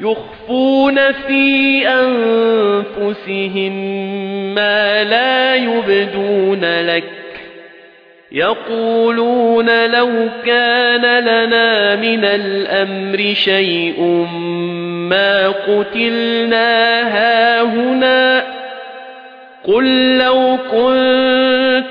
يُخْفُونَ فِي أَنفُسِهِم مَّا لَا يُبْدُونَ لَكَ. يَقُولُونَ لَوْ كَانَ لَنَا مِنَ الْأَمْرِ شَيْءٌ مَّا قُتِلْنَا هَاهُنَا. قُل لَّوْ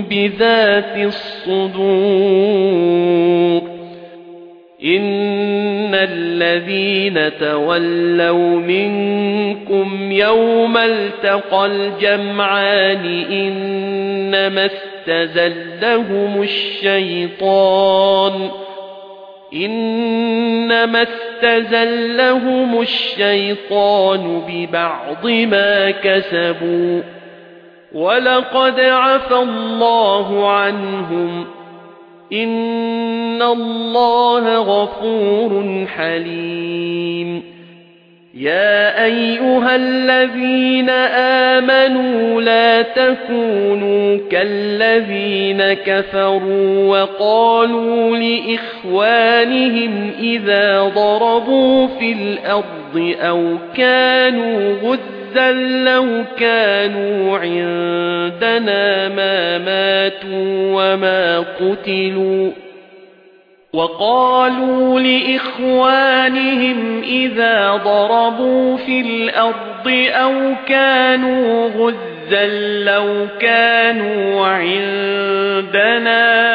بِذَاتِ الصُّدُورِ إِنَّ الَّذِينَ تَوَلَّوْا مِنكُمْ يَوْمَ الْتَقَى الْجَمْعَانِ إِنَّمَا اسْتَزَلَّهُمُ الشَّيْطَانُ إِنَّمَا اسْتَزَلَّهُمُ الشَّيْطَانُ بِبَعْضِ مَا كَسَبُوا وَلَقَدْ عَفَا اللَّهُ عَنْهُمْ. إِنَّ اللَّهَ غَفُورٌ حَلِيمٌ. يَا أَيُّهَا الَّذِينَ آمَنُوا لَا تَكُونُوا كَالَّذِينَ كَفَرُوا وَقَالُوا لِإِخْوَانِهِمْ إِذَا ضَرَبُوا فِي الْأَرْضِ أَوْ كَانُوا غُزًّى لَّوْ كَانُوا عِندَنَا مَا مَاتُوا وَمَا قُتِلُوا وَقَالُوا لِإِخْوَانِهِمْ إِذَا ضَرَبُوا فِي الْأَرْضِ أَوْ كَانُوا غُزًّى لَّوْ كَانُوا عِندَنَا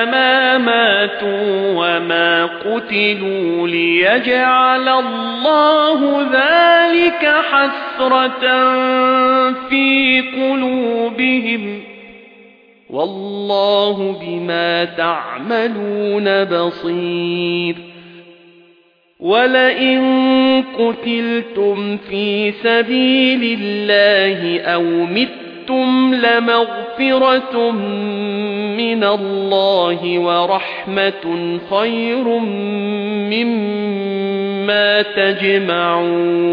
مَا مَاتُوا وَمَا قُتِلُوا لِيَجْعَلَ اللَّهُ ذَلِكَ حَسْرَةً فِي قُلُوبِهِمْ. وَاللَّهُ بِمَا تَعْمَلُونَ بَصِيرٌ. وَلَئِن قُتِلْتُمْ فِي سَبِيلِ اللَّهِ أَوْ مِتُّمْ لَمَغْفِرَةٌ مِنَ اللَّهِ وَرَحْمَةٌ خَيْرٌ مِّمَّا تَجْمَعُونَ